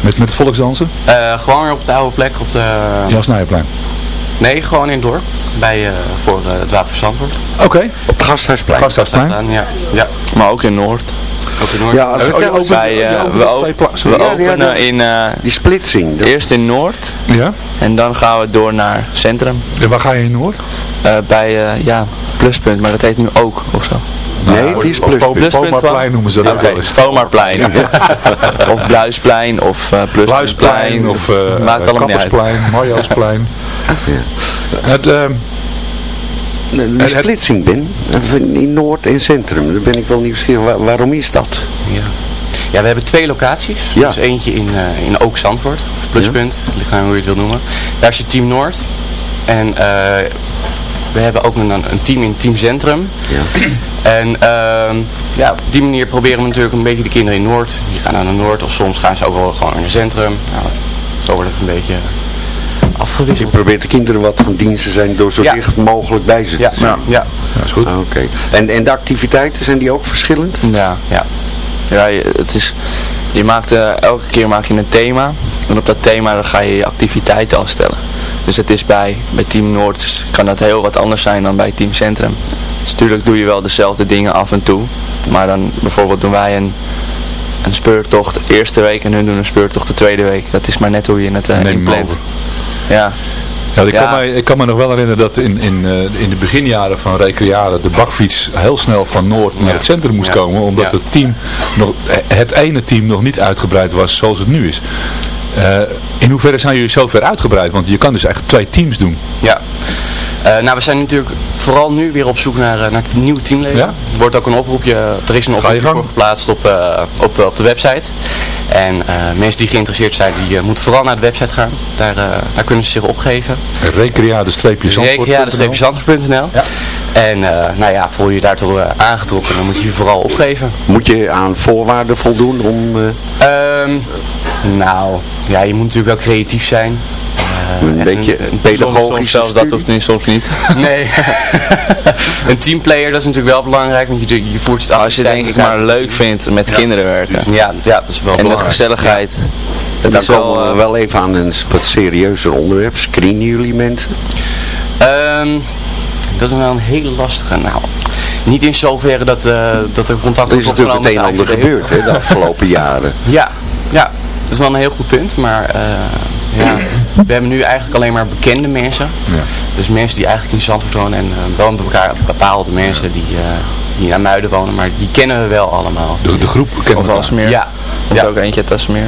Met, met het volksdansen? Eh, gewoon weer op de oude plek op de... Jan Snijerplein. Nee, gewoon in het dorp. Bij, eh, voor eh, het Wapen. Oké, Op het Gasthuisplein. Gasthuisplein. Ja, ja. Maar ook in Noord. Ook in Noord. Ja, Oh, vertel je eens, opent- Wij, opent we op plaatsen. We Ja, ja, openen in, eh, die splitsing. dat- eerst in Noord Ja? en dan gaan we door naar Centrum. En waar ga je in Noord? Eh, bij, eh, ja, Pluspunt, maar dat heet nu ook of zo. Nee, het is plus. Pluspunt Vomarplein gewoon? noemen ze dat wel eens. Vomarplein. [LAUGHS] of Bluisplein of eh Pluspuntplein. Luisplein of eh Maakt allemaal. Kappersplein, Marjoosplein. [LAUGHS] Het, ehm, De, de splitsing ben, in Noord en Centrum. Daar ben ik wel nieuwsgierig. Waar- waarom is dat? Ja. ja, we hebben twee locaties. Ja. Dus eentje in, eh in Ook Zandvoort, of Pluspunt, aan hoe je het wil noemen. Daar is het Team Noord. En eh, we hebben ook een, een team in Team Centrum. Ja. En ehm, ja, op die manier proberen we natuurlijk een beetje de kinderen in Noord. Die gaan naar Noord of soms gaan ze ook wel gewoon naar het centrum. Nou, zo wordt het een beetje Je afgewisseld. probeert de kinderen wat van dienst te zijn door zo Ja. dicht mogelijk bij ze te Ja, zijn. ja. ja, is goed. Ah, Oké. En, en de activiteiten, zijn die ook verschillend? Ja, ja. ja je, het is, je maakt, eh, elke keer maak je een thema. En op dat thema dan ga je je activiteiten afstellen. Dus het is bij, bij Team Noord dus kan dat heel wat anders zijn dan bij Team Centrum. Dus natuurlijk doe je wel dezelfde dingen af en toe. Maar dan bijvoorbeeld doen wij een, een speurtocht de eerste week en hun doen een speurtocht de tweede week. Dat is maar net hoe je het uh, inplant. Ja, Ja, ik, Ja. Kan mij, ik kan me nog wel herinneren dat in, in, eh, in de beginjaren van Recreade de bakfiets heel snel van Noord naar Ja. het centrum moest Ja. komen. Omdat het team, nog, het ene team nog niet uitgebreid was zoals het nu is. Eh, in hoeverre zijn jullie zo ver uitgebreid? Want je kan dus echt twee teams doen. Ja. Eh, nou, we zijn natuurlijk vooral nu weer op zoek naar, naar nieuwe teamleden. Er wordt ook een oproepje, er is een oproepje voor geplaatst op, op, op de website. En eh, mensen die geïnteresseerd zijn, die eh, moeten vooral naar de website gaan. Daar, eh, daar kunnen ze zich opgeven. Recreade-zandvoort.nl Ja. En eh, nou ja, voel je je daartoe eh, aangetrokken, dan moet je je vooral opgeven. Moet je aan voorwaarden voldoen om... eh, Ehm, nou, ja, je moet natuurlijk wel creatief zijn. Eh, Een en beetje een- pedagogische soms, soms zelfs dat hoeft niet, soms niet. [LAUGHS] Nee. [LAUGHS] een teamplayer, dat is natuurlijk wel belangrijk, want je, je voert het af. Als je denk ik maar leuk vindt met kinderen werken. Ja, ja, dat is wel En de belangrijk. gezelligheid. Dat dan is wel, komen we eh, wel even aan een wat serieuzer onderwerp. Screenen jullie mensen? Ehm, dat is wel een hele lastige. Nou, niet in zoverre dat, eh, dat er contact Er is natuurlijk opgenomen het een en met ander de gebeurd de afgelopen jaren. [LAUGHS] Ja, ja, dat is wel een heel goed punt, maar eh, ja, we hebben nu eigenlijk alleen maar bekende mensen. Dus mensen die eigenlijk in Zandvoort wonen en eh, wel een beka- bepaalde mensen die, eh die naar Muiden wonen, maar die kennen we wel allemaal. De, de groep kennen Of elkaar. Alsmeer. Ja, Of ja. ook eentje uit Alsmeer.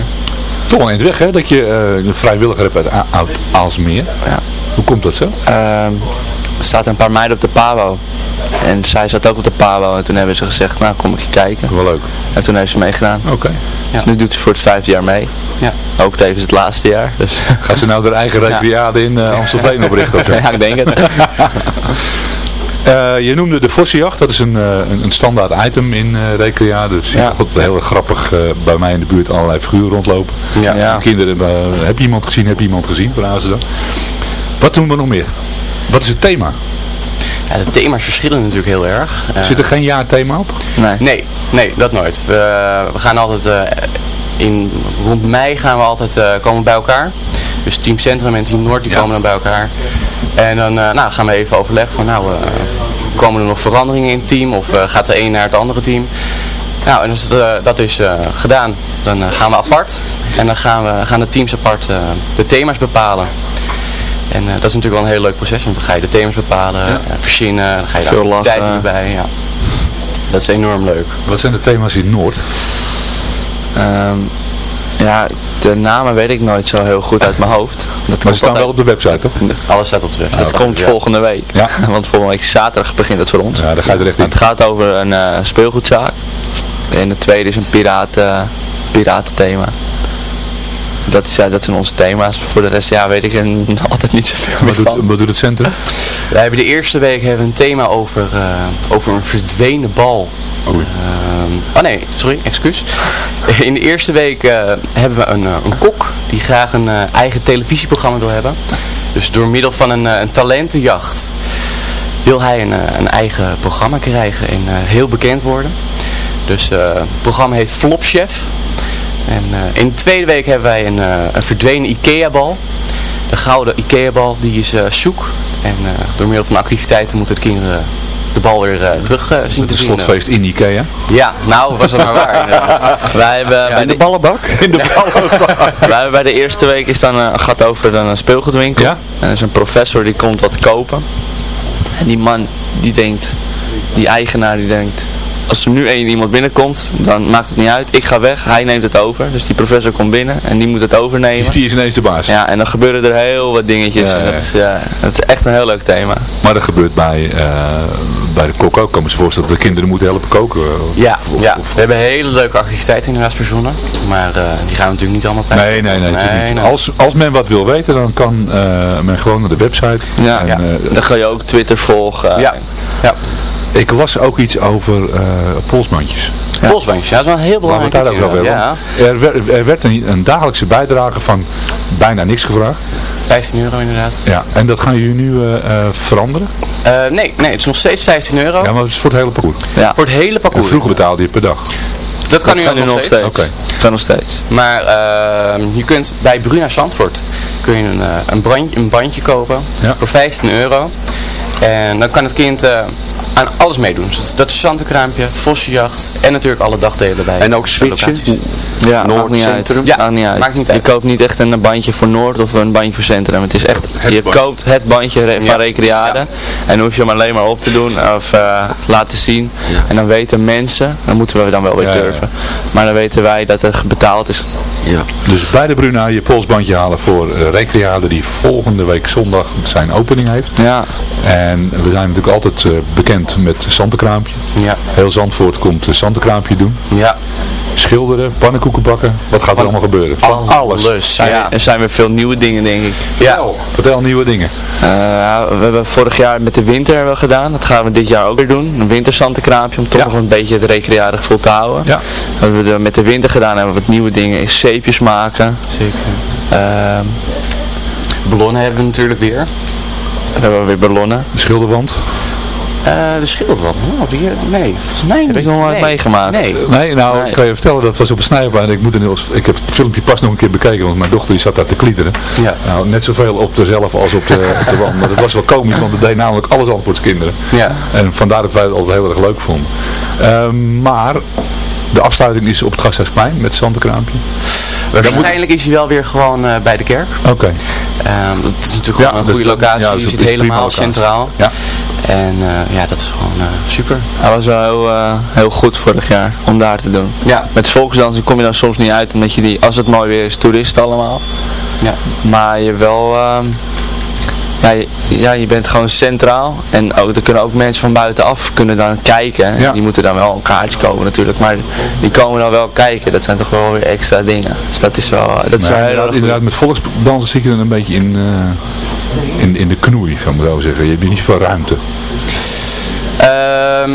Toch wel eind weg hè, dat je eh, een vrijwilliger hebt uit A- uit Aalsmeer. Ja. Hoe komt dat zo? Ehm, er zaten een paar meiden op de Pabo. En zij zat ook op de Pabo. En toen hebben ze gezegd, nou kom ik je kijken. Wel leuk. En toen heeft ze meegedaan. Oké. Dus nu doet ze voor het vijfde jaar mee. Ja. Ook tevens het laatste jaar. Dus. [LAUGHS] Gaat ze nou haar eigen Ja. recreade in eh, Amstelveen oprichten of zo? [LAUGHS] ja, ik denk het. [LAUGHS] Eh, je noemde de vossenjacht, dat is een, eh, een, een standaard item in eh recreade. Dus je Ja. ziet altijd heel erg grappig eh, bij mij in de buurt allerlei figuren rondlopen. Ja. Ja. Kinderen, heb je iemand gezien, heb je iemand gezien, vragen ze dan. Wat doen we nog meer? Wat is het thema? Ja, de thema's verschillen natuurlijk heel erg. Zit er geen jaarthema op? Nee. Nee, nee, dat nooit. We, we gaan altijd, eh, in, rond mei gaan we altijd eh, komen bij elkaar. Dus Team Centrum en Team Noord die komen dan bij elkaar. En dan eh, nou, gaan we even overleggen van nou, eh, komen er nog veranderingen in het team of eh, gaat de een naar het andere team. Nou, en als het, dat is eh, gedaan, dan gaan we apart. En dan gaan, we, gaan de teams apart eh, de thema's bepalen. En eh, dat is natuurlijk wel een heel leuk proces, want dan ga je de thema's bepalen, eh, verzinnen, dan ga je de Veel activiteiten lachen. erbij. Ja. Dat is enorm leuk. Wat zijn de thema's in Noord? Ehm, ja, de namen weet ik nooit zo heel goed uit mijn hoofd. Dat Maar ze staan wel op de website, toch? Alles staat op de website. Dat komt Ja. volgende week. Ja. [LAUGHS] Want volgende week zaterdag begint het voor ons. Ja, daar ga je er echt in. Het gaat over een eh, speelgoedzaak. En de tweede is een piraten, piratenthema. Dat, is, ja, dat zijn onze thema's. Voor de rest ja, weet ik er [LAUGHS] altijd niet zoveel Wat doet, van. wat doet het centrum? Wij hebben de eerste week hebben we een thema over, eh, over een verdwenen bal. Oei. Ehm, oh nee, sorry, excuus. [LAUGHS] In de eerste week eh, hebben we een, eh, een kok die graag een eigen televisieprogramma wil hebben. Dus door middel van een, een talentenjacht wil hij een, een eigen programma krijgen en heel bekend worden. Dus het programma heet Flopchef. En eh, in de tweede week hebben wij een, eh, een verdwenen Ikea-bal. De gouden Ikea-bal die is zoek. En eh, door middel van activiteiten moeten de kinderen de bal weer terug eh, zien is vinden. slotfeest in Ikea. Ja, nou was dat maar waar. [LAUGHS] inderdaad. Wij hebben, bij In de de, ballenbak? [LAUGHS] In de [LAUGHS] wij hebben bij de eerste week is dan, eh, een gat over dan een speelgoedwinkel. Ja? En er is een professor die komt wat kopen. En die man die denkt, die eigenaar die denkt, als er nu één iemand binnenkomt, dan maakt het niet uit. Ik ga weg, hij neemt het over. Dus die professor komt binnen en die moet het overnemen. Die is ineens de baas. Ja, en dan gebeuren er heel wat dingetjes. Ja, en ja. dat, is, ja, dat is echt een heel leuk thema. Maar dat gebeurt bij, eh, bij de kok ook. Ik kan me voorstellen dat de kinderen moeten helpen koken. Ja, ja, we hebben hele leuke activiteiten inderdaad verzonnen. Maar eh, die gaan we natuurlijk niet allemaal bij. Nee, nee, nee. niet. Als, als men wat wil weten, dan kan eh, men gewoon naar de website. Ja, En, eh, dan ga je ook Twitter volgen. Ja, ja. Ik las ook iets over eh, polsbandjes. Polsbandjes, ja, dat is wel een heel belangrijk daar ook hebben. Ja, Er, werd- er werd een, een dagelijkse bijdrage van bijna niks gevraagd. 15 euro inderdaad. Ja, en dat gaan jullie nu eh, eh, veranderen? Eh, nee, nee, het is nog steeds 15 euro. Ja, maar het is voor het hele parcours. Ja. Voor het hele En parcours. vroeger betaalde je per dag. Dat kan nu Dat kan nu nog steeds. Oké. Kan nog steeds. Maar ehm, je kunt bij Bruna Zandvoort kun je een, een, brand, een bandje kopen Ja. voor 15 euro. En dan kan het kind eh, aan alles meedoen. Dus dat is zandenkraampje, vossenjacht en natuurlijk alle dagdelen bij. En ook switchen? Ja, Noord, maakt niet uit. centrum? Ja, maakt niet uit. maakt niet uit. Je koopt niet echt een bandje voor Noord of een bandje voor Centrum. Het is echt, Het je bandje. koopt het bandje van Ja. Recreade. Ja. En dan hoef je hem alleen maar op te doen of eh, laten zien. En dan weten mensen, dan moeten we dan wel weer Ja, ja, ja. durven. Maar dan weten wij dat er betaald is. Ja. Dus bij de Bruna je polsbandje halen voor eh, Recreade die volgende week zondag zijn opening heeft. Ja, En we zijn natuurlijk altijd eh, bekend met Santenkraampje. Ja, Heel Zandvoort komt uh, Santenkraampje doen. ja. Schilderen, pannenkoeken bakken. Wat gaat er allemaal gebeuren? Van alles. Ja. er zijn weer veel nieuwe dingen denk ik. Vertel, vertel nieuwe dingen. Eh, ja, we hebben vorig jaar met de winter hebben we gedaan. Dat gaan we dit jaar ook weer doen. Een winterzantenkraampje om toch Ja. nog een beetje het recreade gevoel te houden. Ja. Wat we er met de winter gedaan hebben, wat nieuwe dingen, is zeepjes maken. Zeker. Ehm, Ballonnen hebben we natuurlijk weer. we hebben weer ballonnen. De schilderwand. Eh, de Schilderwand. Oh, die, nee, volgens mij niet. Heb ik nog nooit nee. meegemaakt. Nee. Nee, nou, Nee. ik kan je vertellen, dat was op een snijplein. Ik, moet er heel, ik heb het filmpje pas nog een keer bekeken, want mijn dochter die zat daar te kliederen. Ja. Nou, net zoveel op dezelf als op de, [LAUGHS] op de wand. Maar dat was wel komisch, want het deed namelijk alles Zandvoortskinderen. Ja. En vandaar dat wij het altijd heel erg leuk vonden. Ehm, maar de afsluiting is op het Gasthuisplein met het Zandenkraampje. Waarschijnlijk is hij wel weer gewoon eh, bij de kerk. Oké. Ehm, dat is natuurlijk Ja, gewoon een dat goede locatie. ja, je is- zit helemaal centraal. Ja. En eh, ja, dat is gewoon eh, super. Hij was wel heel, eh, heel goed vorig jaar om daar te doen. Ja. Met volksdansen kom je dan soms niet uit, omdat je die, als het mooi weer is, toeristen allemaal. Ja. Maar je wel, ehm, ja, je, ja, je bent gewoon centraal. En ook, er kunnen ook mensen van buitenaf kunnen dan kijken. Ja. Die moeten dan wel een kaartje kopen natuurlijk, maar die komen dan wel kijken. Dat zijn toch wel weer extra dingen. Dus dat is wel, dat is wel heel inderdaad, erg inderdaad, met volksdansen zit je dan een beetje in, eh, in, in de knoei, zou ik maar zo zeggen. Je hebt hier niet zoveel ruimte. Ehm,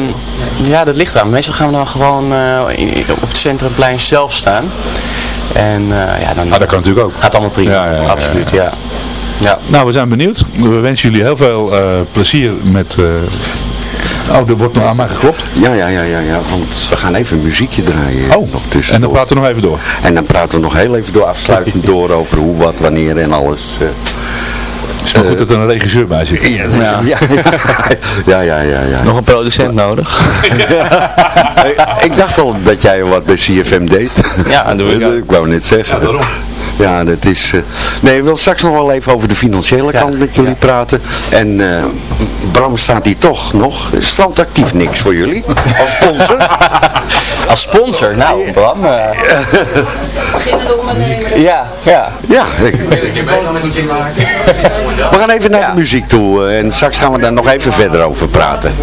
ja, dat ligt eraan. Meestal gaan we dan gewoon eh, in- op het centrumplein zelf staan. En eh, ja, dan Ah, dat kan natuurlijk ook. gaat allemaal prima. Ja, ja, ja. Absoluut, ja. ja. Nou, we zijn benieuwd. We wensen jullie heel veel eh, plezier met... eh, Oh, er wordt nog aan mij geklopt. Ja, ja, ja, ja, ja, want we gaan even een muziekje draaien. Oh, nog tussendoor. en dan praten we nog even door. En dan praten we nog heel even door, afsluitend [LAUGHS] door over hoe, wat, wanneer en alles. Het is maar goed dat er een regisseur bij zit. Ja, ja, ja, ja, ja, ja, ja. Nog een producent nodig. [LAUGHS] Ik dacht al dat jij wat bij CFM deed. Ja, dat doe ik. Ik wou net zeggen. Ja, daarom. Ja, dat is... eh, Nee, ik wil straks nog wel even over de financiële kant met jullie praten. En eh, Bram staat hier toch nog. Strandactief niks voor jullie. Als sponsor. [LAUGHS] Als sponsor, nou Bram. eh, ja, ja. Ja, ik- we gaan even naar de muziek toe. eh, En straks gaan we daar nog even verder over praten.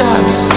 Shots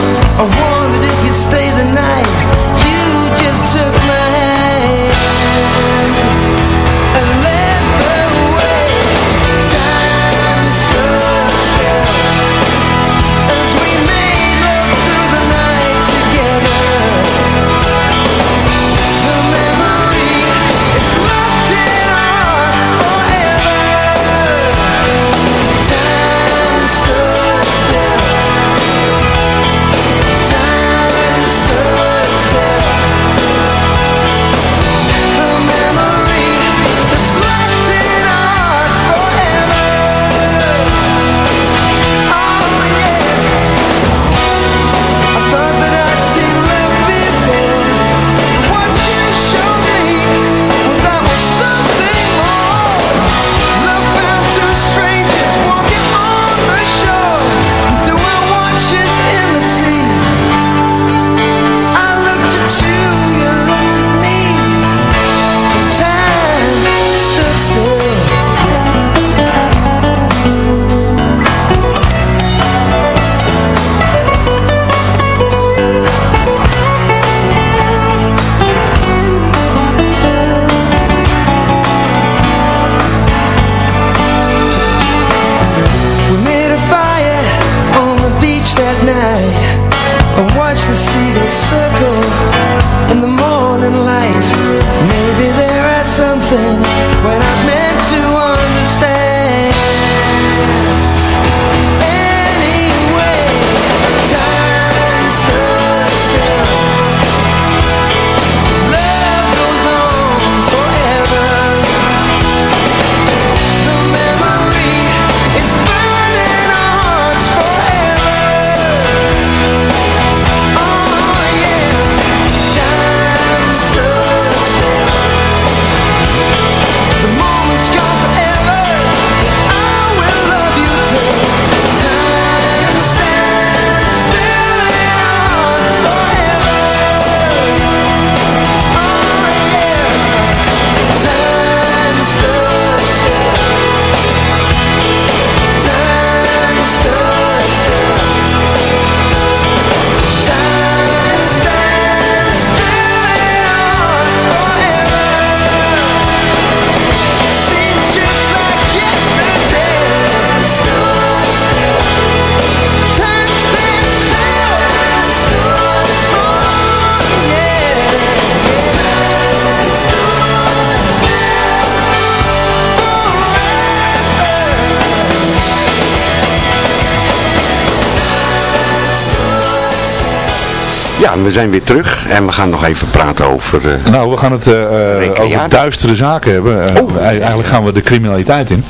we zijn weer terug en we gaan nog even praten over... eh, Nou, we gaan het eh, eh, Recreade. over duistere zaken hebben. Eh, ei- Eigenlijk gaan we de criminaliteit in.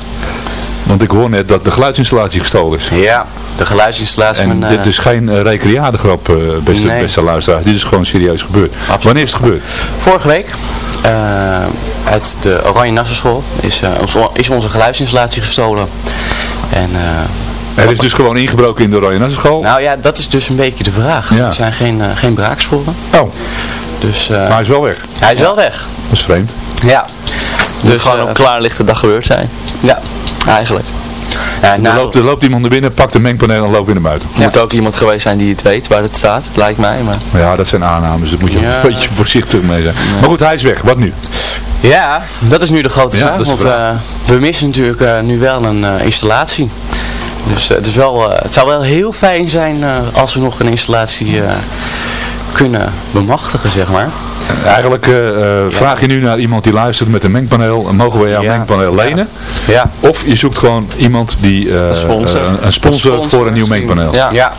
Want ik hoor net dat de geluidsinstallatie gestolen is. Ja, de geluidsinstallatie En van... eh, dit is geen uh, recreadegrap, eh, beste, Nee. beste luisteraars. Dit is gewoon serieus gebeurd. Wanneer is het gebeurd? Vorige week, uit de Oranje Nassenschool, is, eh, ons- is onze geluidsinstallatie gestolen. En, eh, Er is dus gewoon ingebroken in de Oranje Nassenschool. nou ja, dat is dus een beetje de vraag. Ja. Er zijn geen, eh, geen braaksporen. Oh. Dus, maar hij is wel weg. Hij is wel weg. Dat is vreemd. Ja. Dus, gewoon eh, op klaarlichte dag gebeurd zijn. Ja. Eigenlijk. Ja, er, loopt, er loopt iemand naar binnen, pakt een mengpaneel en loopt weer naar buiten. Er moet ook iemand geweest zijn die het weet waar het staat, lijkt mij. Maar... Ja, dat zijn aannames. Daar moet je Ja. een beetje voorzichtig mee zijn. Maar goed, hij is weg. Wat nu? Ja, dat is nu de grote Ja, vraag. want vraag. eh, we missen natuurlijk eh, nu wel een eh, installatie. Dus eh, het, is wel, eh, het zou wel heel fijn zijn eh, als we nog een installatie eh, kunnen bemachtigen, zeg maar. Eigenlijk vraag je nu naar iemand die luistert met een mengpaneel. en Mogen we jouw mengpaneel lenen? Ja. Of je zoekt gewoon iemand die eh, Een sponsor. een, een sponsor Een sponsor voor een nieuw mengpaneel. Ja. Ja,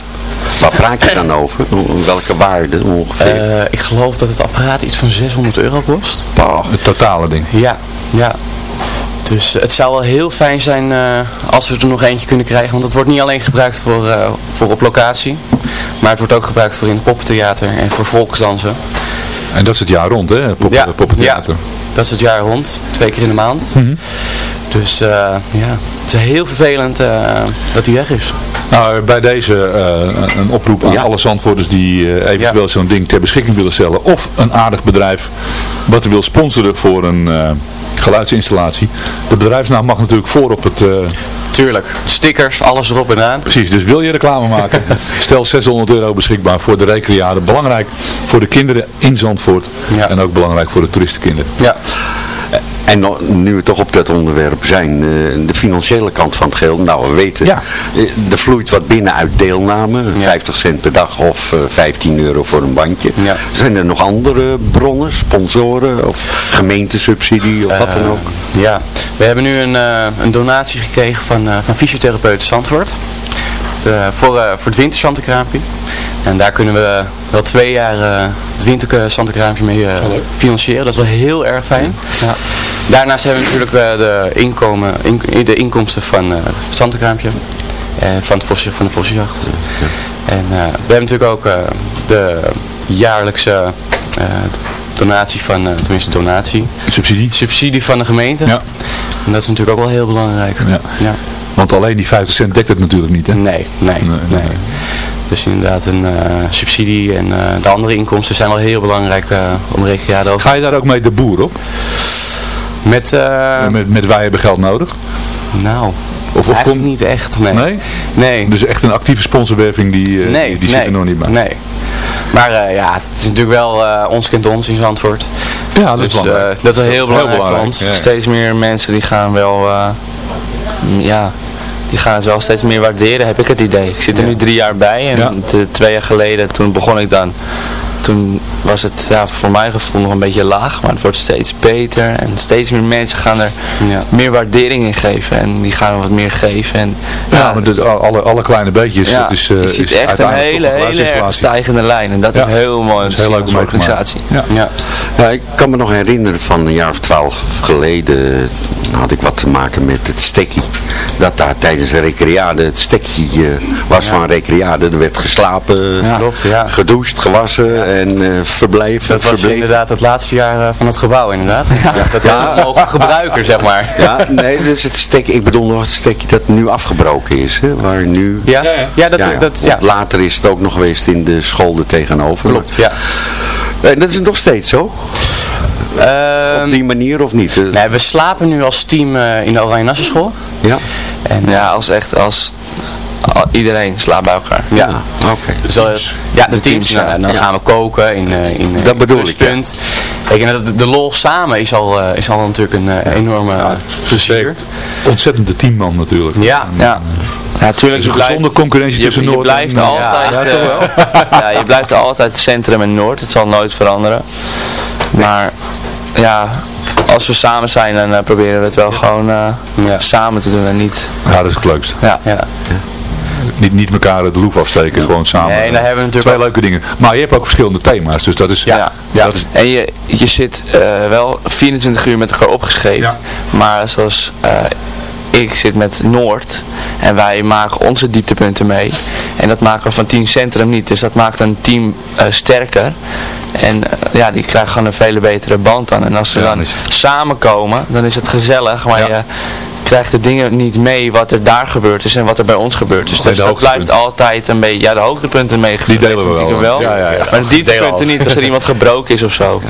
Waar praat je dan over? Welke waarde ongeveer? eh, ik geloof dat het apparaat iets van 600 euro kost. Pah. Het totale ding. Ja, ja. Dus het zou wel heel fijn zijn eh, als we er nog eentje kunnen krijgen. Want het wordt niet alleen gebruikt voor, eh, voor op locatie. Maar het wordt ook gebruikt voor in het poppentheater en voor volksdansen. En dat is het jaar rond, hè? Ja, poppentheater. Dat is het jaar rond, twee keer in de maand. Mhm. Dus eh, ja, het is heel vervelend dat hij weg is. Nou, bij deze eh, een oproep aan alle zandvoerders die eh, eventueel zo'n ding ter beschikking willen stellen. Of een aardig bedrijf wat wil sponsoren voor een eh, geluidsinstallatie. De bedrijfsnaam mag natuurlijk voor op het... Tuurlijk, stickers, alles erop en aan. Precies, dus wil je reclame maken? [LAUGHS] Stel 600 euro beschikbaar voor de recreade. Belangrijk voor de kinderen in Zandvoort. En ook belangrijk voor de toeristenkinderen. Ja. En nu we toch op dat onderwerp zijn, eh, de financiële kant van het geheel. Nou, we weten, Ja. eh, er vloeit wat binnen uit deelname. 50 cent per dag of eh, 15 euro voor een bandje. Ja. Zijn er nog andere bronnen, sponsoren of gemeentesubsidie of wat dan Eh, ook? Ja, we hebben nu een, eh, een donatie gekregen van, eh van fysiotherapeut Zandvoort. Eh, voor, eh, voor het winterzantenkraampje. En daar kunnen we wel twee jaar eh, het winterzantenkraampje mee eh, financieren. Dat is wel heel erg fijn. Ja. Daarnaast hebben we natuurlijk eh, de, inkomen, in- de inkomsten van het zantenkraampje. En van, het vosje, van de vossenjacht. En eh, we hebben natuurlijk ook de jaarlijkse donatie van, tenminste donatie. Subsidie. Subsidie van de gemeente. Ja. En dat is natuurlijk ook wel heel belangrijk. Ja. Ja. Want alleen die 50 cent dekt het natuurlijk niet, hè? Nee, nee, nee. Dus inderdaad een eh, subsidie en eh, de andere inkomsten zijn wel heel belangrijk eh, om over. Ga je daar ook mee de boer op? Met, eh, met, met wij hebben geld nodig? nou, Of, komt... niet echt, nee. Nee? Nee. Dus echt een actieve sponsorwerving die, eh, nee, die, die nee, zit er nog niet bij? Nee. Maar eh, ja, het is natuurlijk wel eh, ons kent ons in Zandvoort. Ja, dat is dus, belangrijk. eh, dat is wel heel belangrijk, belangrijk, voor ons. ja. Steeds meer mensen die gaan wel, ja, die gaan het wel steeds meer waarderen, heb ik het idee. Ik zit er nu drie jaar bij en Ja. twee jaar geleden, toen begon ik dan. Toen was het ja, voor mijn gevoel nog een beetje laag, maar het wordt steeds beter. En steeds meer mensen gaan er Ja. meer waardering in geven en die gaan er wat meer geven. En, Ja, maar de, alle, alle kleine beetjes, ja, dat is, eh, je ziet is echt een hele, hele stijgende lijn. En dat Ja. is heel mooi is heel leuk om organisatie. Ja. Ja. Ja, ik kan me nog herinneren van een jaar of twaalf geleden had ik wat te maken met het stekkie. Dat daar tijdens een recreade het stekkie eh, was van een recreade. Er werd geslapen, Ja. Klopt, ja. gedoucht, gewassen en eh verblijven. Dat was inderdaad het laatste jaar eh, van het gebouw inderdaad. Dat we Ja. mogen gebruiken, zeg maar. Ja, nee, dus het stekje, ik bedoel nog het stekje dat nu afgebroken is. Hè, waar nu... Ja, ja, dat, dat, ja. Later is het ook nog geweest in de school er tegenover. Klopt, ja. En dat is nog steeds zo? Ehm, Op die manier of niet? Nee, we slapen nu als team eh, in de Oranje Nassenschool. Ja? En, Ja, als echt, als al- iedereen slaapt bij elkaar. Ja, oké. Dus, eh, ja, de, de teams, teams, nou, ja. dan Ja. gaan we koken in, eh, in, eh, Dat bedoel ik, ja. en dat- de, de lol samen is al, eh, is al natuurlijk een enorme uh, plezier. Ontzettende teamman natuurlijk. Ja, Ja, ja tuurlijk. Dus een gezonde concurrentie je, tussen je Noord blijft en- altijd, Ja, [LAUGHS] ja, je blijft altijd centrum en Noord. Het zal nooit veranderen. Maar ja, als we samen zijn, dan eh, proberen we het wel gewoon eh, samen te doen en niet. Ja, dat is het leukste. Ja. ja. Niet, niet elkaar de loef afsteken, gewoon samen. Nee, dan hebben we natuurlijk Twee leuke dingen. Maar je hebt ook verschillende thema's, dus dat is... Ja, Dat is en je, je zit eh, wel 24 uur met elkaar opgeschreven. Maar zoals eh, ik zit met Noord en wij maken onze dieptepunten mee. En dat maken we van Team Centrum niet. Dus dat maakt een team eh, sterker. En ja, die krijgen gewoon een veel betere band dan. En als ze dan samenkomen, dan is het gezellig. Maar je krijgt de dingen niet mee wat er daar gebeurd is en wat er bij ons gebeurd is. Dus dat blijft altijd een beetje, ja de hoogtepunten meegegeven. Die delen we wel, wel. ja, ja, ja. Maar de dieptepunten niet als er [LAUGHS] iemand gebroken is of zo.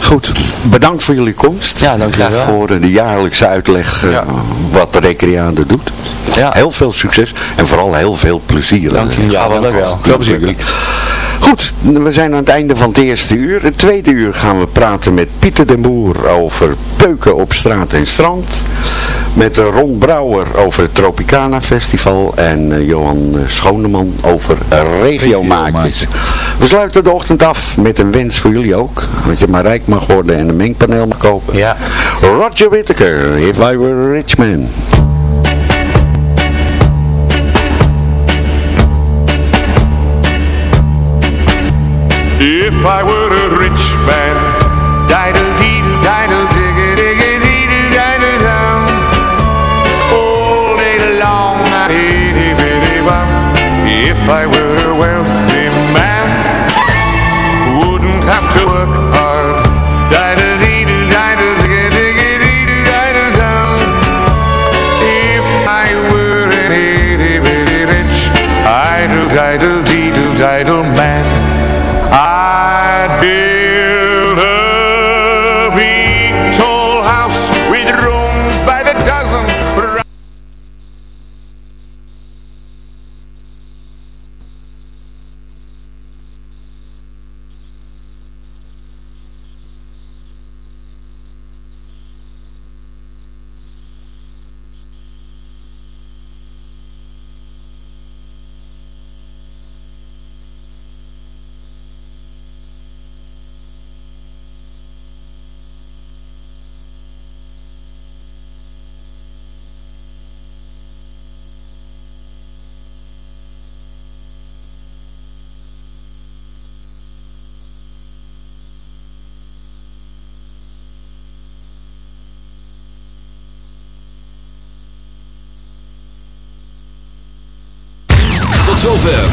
Goed, bedankt voor jullie komst. Ja, dank je wel. Voor de jaarlijkse uitleg eh, wat de Recreade doet. Ja. Heel veel succes en vooral heel veel plezier. Dank je. Ja, wel leuk. Veel plezier. Goed, we zijn aan het einde van het eerste uur. Het tweede uur gaan we praten met Pieter den Boer over peuken op straat en strand. Met Ron Brouwer over het Tropicana Festival. En eh, Johan eh, Schoneman over regiomaatjes. We sluiten de ochtend af met een wens voor jullie ook. Dat je maar rijk mag worden en een mengpaneel mag kopen. Ja. Roger Whittaker, If I Were a Rich Man. If I were a rich man,